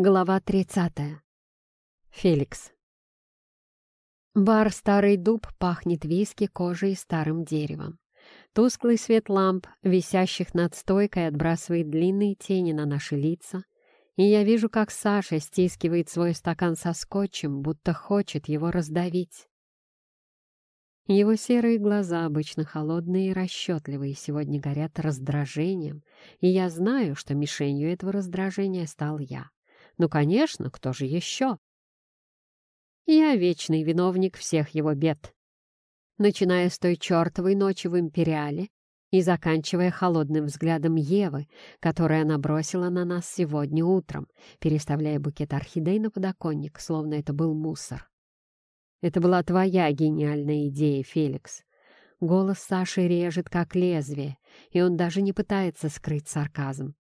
Глава 30. Феликс. Бар «Старый дуб» пахнет виски, кожей и старым деревом. Тусклый свет ламп, висящих над стойкой, отбрасывает длинные тени на наши лица, и я вижу, как Саша стискивает свой стакан со скотчем, будто хочет его раздавить. Его серые глаза, обычно холодные и расчетливые, сегодня горят раздражением, и я знаю, что мишенью этого раздражения стал я. Ну, конечно, кто же еще? Я вечный виновник всех его бед. Начиная с той чертовой ночи в Империале и заканчивая холодным взглядом Евы, которая набросила на нас сегодня утром, переставляя букет орхидей на подоконник, словно это был мусор. Это была твоя гениальная идея, Феликс. Голос Саши режет, как лезвие, и он даже не пытается скрыть сарказм.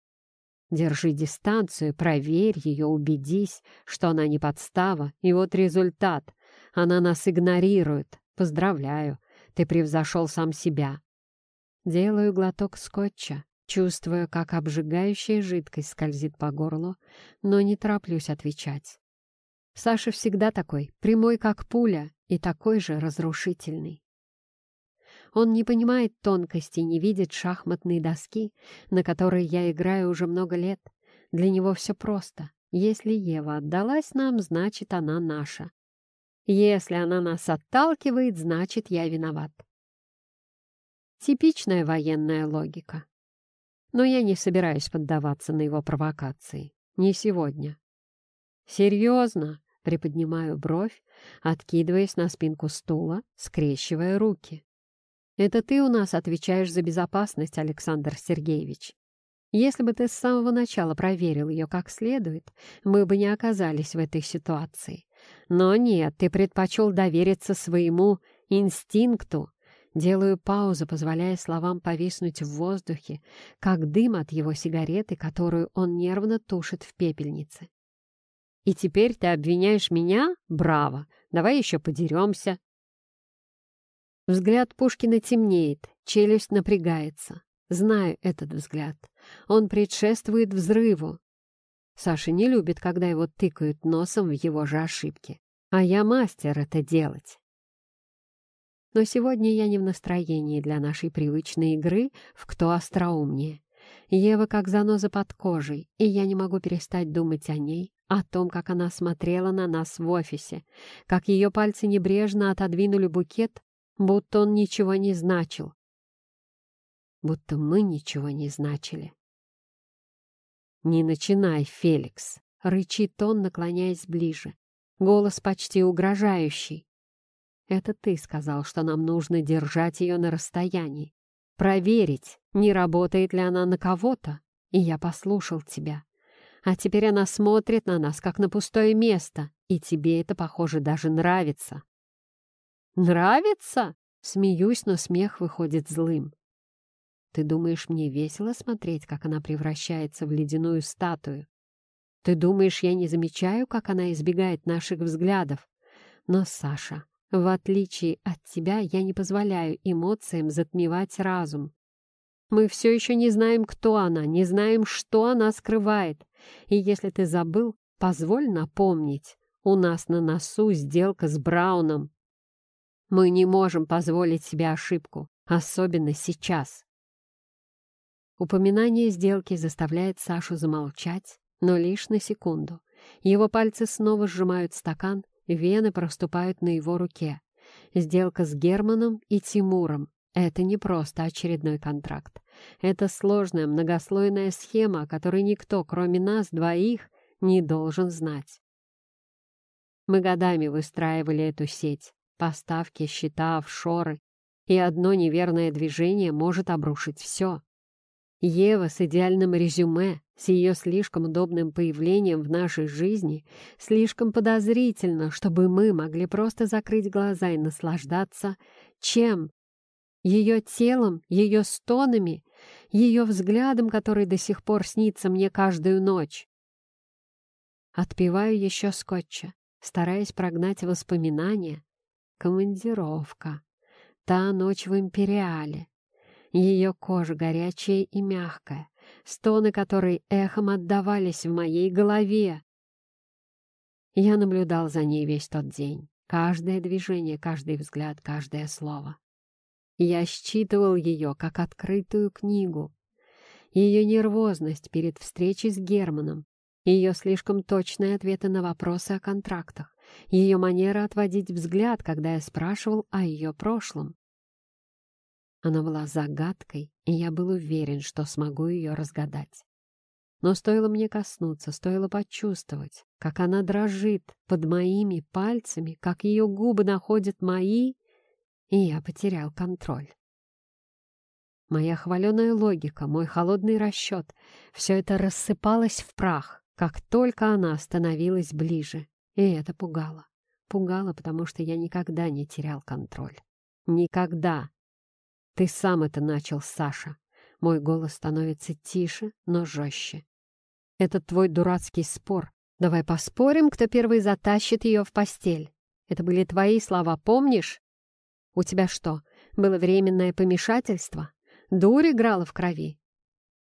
Держи дистанцию, проверь ее, убедись, что она не подстава, и вот результат. Она нас игнорирует. Поздравляю, ты превзошел сам себя. Делаю глоток скотча, чувствую, как обжигающая жидкость скользит по горлу, но не тороплюсь отвечать. Саша всегда такой, прямой как пуля и такой же разрушительный. Он не понимает тонкости, не видит шахматной доски, на которой я играю уже много лет. Для него все просто. Если Ева отдалась нам, значит, она наша. Если она нас отталкивает, значит, я виноват. Типичная военная логика. Но я не собираюсь поддаваться на его провокации. Не сегодня. «Серьезно?» — приподнимаю бровь, откидываясь на спинку стула, скрещивая руки. Это ты у нас отвечаешь за безопасность, Александр Сергеевич. Если бы ты с самого начала проверил ее как следует, мы бы не оказались в этой ситуации. Но нет, ты предпочел довериться своему инстинкту. Делаю паузу, позволяя словам повиснуть в воздухе, как дым от его сигареты, которую он нервно тушит в пепельнице. «И теперь ты обвиняешь меня? Браво! Давай еще подеремся!» Взгляд Пушкина темнеет, челюсть напрягается. Знаю этот взгляд. Он предшествует взрыву. Саша не любит, когда его тыкают носом в его же ошибки. А я мастер это делать. Но сегодня я не в настроении для нашей привычной игры в «Кто остроумнее». Ева как заноза под кожей, и я не могу перестать думать о ней, о том, как она смотрела на нас в офисе, как ее пальцы небрежно отодвинули букет, будто он ничего не значил, будто мы ничего не значили. «Не начинай, Феликс!» — рычит он, наклоняясь ближе. Голос почти угрожающий. «Это ты сказал, что нам нужно держать ее на расстоянии. Проверить, не работает ли она на кого-то. И я послушал тебя. А теперь она смотрит на нас, как на пустое место, и тебе это, похоже, даже нравится. «Нравится?» Смеюсь, но смех выходит злым. «Ты думаешь, мне весело смотреть, как она превращается в ледяную статую? Ты думаешь, я не замечаю, как она избегает наших взглядов? Но, Саша, в отличие от тебя, я не позволяю эмоциям затмевать разум. Мы все еще не знаем, кто она, не знаем, что она скрывает. И если ты забыл, позволь напомнить. У нас на носу сделка с Брауном. Мы не можем позволить себе ошибку, особенно сейчас. Упоминание сделки заставляет Сашу замолчать, но лишь на секунду. Его пальцы снова сжимают стакан, вены проступают на его руке. Сделка с Германом и Тимуром — это не просто очередной контракт. Это сложная многослойная схема, о которой никто, кроме нас двоих, не должен знать. Мы годами выстраивали эту сеть, Поставки, счета, офшоры. И одно неверное движение может обрушить все. Ева с идеальным резюме, с ее слишком удобным появлением в нашей жизни, слишком подозрительно, чтобы мы могли просто закрыть глаза и наслаждаться чем? Ее телом, ее стонами, ее взглядом, который до сих пор снится мне каждую ночь. Отпиваю еще скотча, стараясь прогнать воспоминания, Командировка. Та ночь в Империале. Ее кожа горячая и мягкая, стоны которой эхом отдавались в моей голове. Я наблюдал за ней весь тот день. Каждое движение, каждый взгляд, каждое слово. Я считывал ее, как открытую книгу. Ее нервозность перед встречей с Германом, ее слишком точные ответы на вопросы о контрактах, ее манера отводить взгляд, когда я спрашивал о ее прошлом. Она была загадкой, и я был уверен, что смогу ее разгадать. Но стоило мне коснуться, стоило почувствовать, как она дрожит под моими пальцами, как ее губы находят мои, и я потерял контроль. Моя хваленая логика, мой холодный расчет — все это рассыпалось в прах, как только она становилась ближе. И это пугало. Пугало, потому что я никогда не терял контроль. Никогда. Ты сам это начал, Саша. Мой голос становится тише, но жестче. Этот твой дурацкий спор. Давай поспорим, кто первый затащит ее в постель. Это были твои слова, помнишь? У тебя что, было временное помешательство? Дурь играла в крови.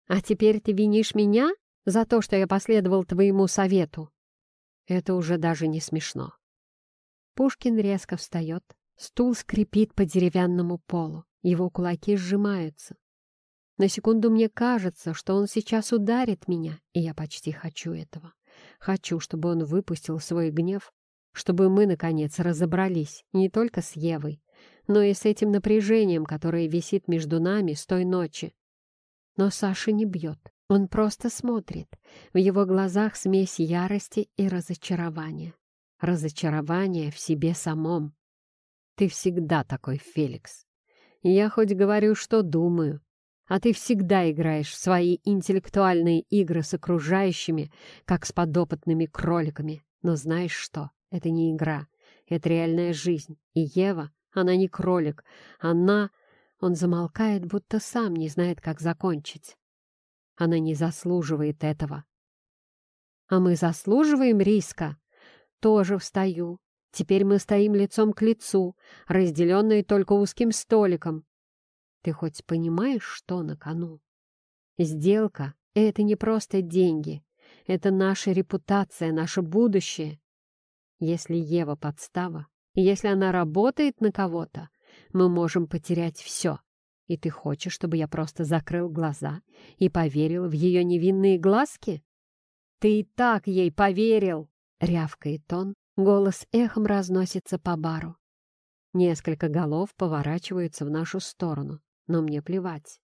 А теперь ты винишь меня за то, что я последовал твоему совету? Это уже даже не смешно. Пушкин резко встает, стул скрипит по деревянному полу, его кулаки сжимаются. На секунду мне кажется, что он сейчас ударит меня, и я почти хочу этого. Хочу, чтобы он выпустил свой гнев, чтобы мы, наконец, разобрались не только с Евой, но и с этим напряжением, которое висит между нами с той ночи. Но Саша не бьет, он просто смотрит. В его глазах смесь ярости и разочарования. Разочарование в себе самом. Ты всегда такой, Феликс. Я хоть говорю, что думаю, а ты всегда играешь в свои интеллектуальные игры с окружающими, как с подопытными кроликами. Но знаешь что? Это не игра, это реальная жизнь. И Ева она не кролик. Она... Он замолкает, будто сам не знает, как закончить. Она не заслуживает этого. А мы заслуживаем риска. Тоже встаю. Теперь мы стоим лицом к лицу, разделенные только узким столиком. Ты хоть понимаешь, что на кону? Сделка — это не просто деньги. Это наша репутация, наше будущее. Если Ева подстава, если она работает на кого-то, мы можем потерять все. И ты хочешь, чтобы я просто закрыл глаза и поверил в ее невинные глазки? Ты и так ей поверил! Рявкает он, голос эхом разносится по бару. Несколько голов поворачиваются в нашу сторону, но мне плевать.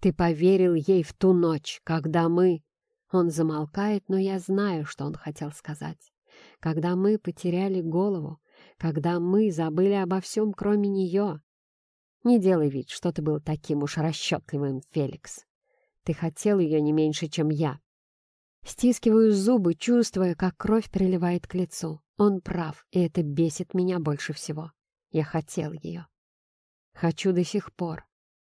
Ты поверил ей в ту ночь, когда мы... Он замолкает, но я знаю, что он хотел сказать. Когда мы потеряли голову, когда мы забыли обо всем, кроме нее. Не делай вид, что ты был таким уж расчетливым, Феликс. Ты хотел ее не меньше, чем я. Стискиваю зубы, чувствуя, как кровь приливает к лицу. Он прав, и это бесит меня больше всего. Я хотел ее. Хочу до сих пор.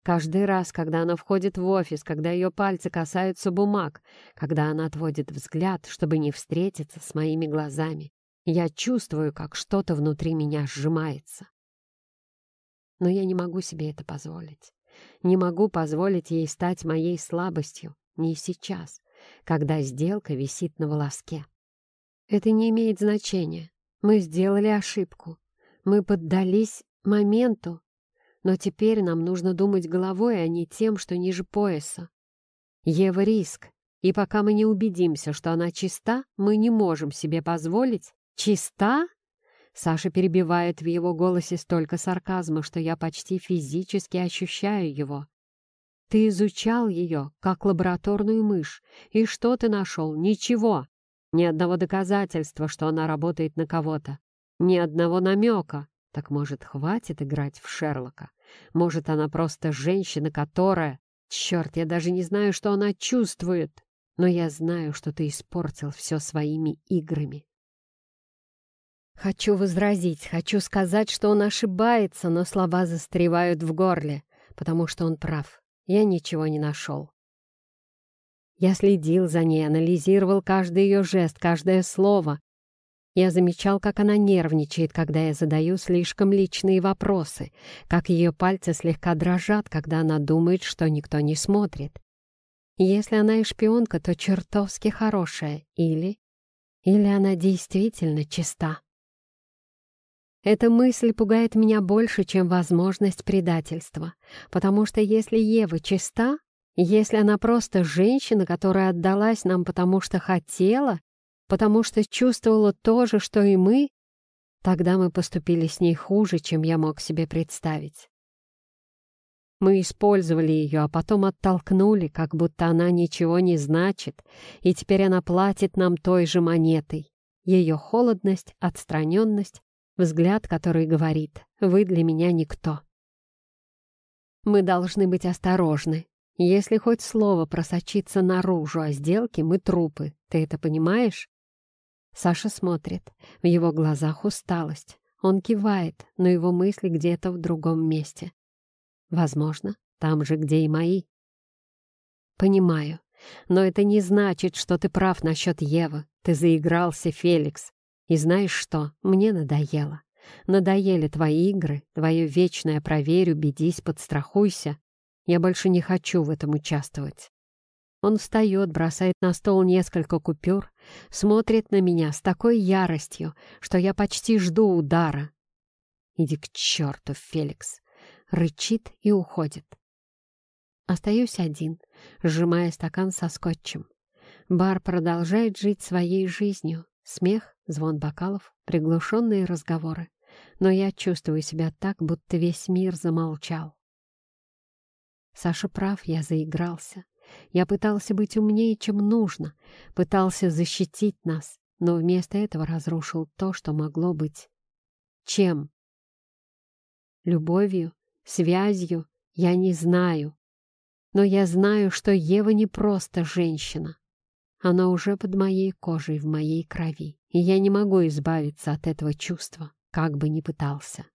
Каждый раз, когда она входит в офис, когда ее пальцы касаются бумаг, когда она отводит взгляд, чтобы не встретиться с моими глазами, я чувствую, как что-то внутри меня сжимается. Но я не могу себе это позволить. Не могу позволить ей стать моей слабостью, не сейчас, когда сделка висит на волоске. Это не имеет значения. Мы сделали ошибку. Мы поддались моменту, но теперь нам нужно думать головой, а не тем, что ниже пояса. Ева риск, и пока мы не убедимся, что она чиста, мы не можем себе позволить «Чиста?» Саша перебивает в его голосе столько сарказма, что я почти физически ощущаю его. «Ты изучал ее, как лабораторную мышь, и что ты нашел? Ничего! Ни одного доказательства, что она работает на кого-то. Ни одного намека. Так, может, хватит играть в Шерлока? Может, она просто женщина, которая... Черт, я даже не знаю, что она чувствует. Но я знаю, что ты испортил все своими играми. Хочу возразить, хочу сказать, что он ошибается, но слова застревают в горле, потому что он прав. Я ничего не нашел. Я следил за ней, анализировал каждый ее жест, каждое слово. Я замечал, как она нервничает, когда я задаю слишком личные вопросы, как ее пальцы слегка дрожат, когда она думает, что никто не смотрит. Если она и шпионка, то чертовски хорошая, или Или она действительно чиста? Эта мысль пугает меня больше, чем возможность предательства, потому что если Ева чиста, если она просто женщина, которая отдалась нам потому что хотела, потому что чувствовала то же, что и мы, тогда мы поступили с ней хуже, чем я мог себе представить. Мы использовали ее, а потом оттолкнули, как будто она ничего не значит, и теперь она платит нам той же монетой. Ее холодность, отстраненность, взгляд, который говорит «Вы для меня никто». Мы должны быть осторожны. Если хоть слово просочится наружу о сделке, мы трупы. Ты это понимаешь? Саша смотрит. В его глазах усталость. Он кивает, но его мысли где-то в другом месте. Возможно, там же, где и мои. Понимаю. Но это не значит, что ты прав насчет Евы. Ты заигрался, Феликс. И знаешь что? Мне надоело. Надоели твои игры, твое вечное «проверь, убедись, подстрахуйся». Я больше не хочу в этом участвовать. Он встает, бросает на стол несколько купюр, смотрит на меня с такой яростью, что я почти жду удара. «Иди к черту, Феликс!» Рычит и уходит. Остаюсь один, сжимая стакан со скотчем. Бар продолжает жить своей жизнью. Смех, звон бокалов, приглушенные разговоры. Но я чувствую себя так, будто весь мир замолчал. Саша прав, я заигрался. Я пытался быть умнее, чем нужно, пытался защитить нас, но вместо этого разрушил то, что могло быть. Чем? Любовью? Связью? Я не знаю. Но я знаю, что Ева не просто женщина. Она уже под моей кожей, в моей крови, и я не могу избавиться от этого чувства как бы ни пытался.